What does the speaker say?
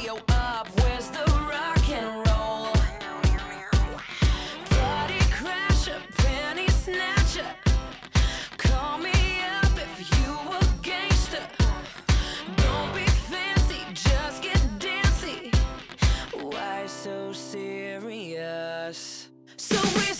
radio up. Where's the rock and roll? Party crasher, penny snatcher. Call me up if you a gangster. Don't be fancy, just get dancy. Why so serious? So we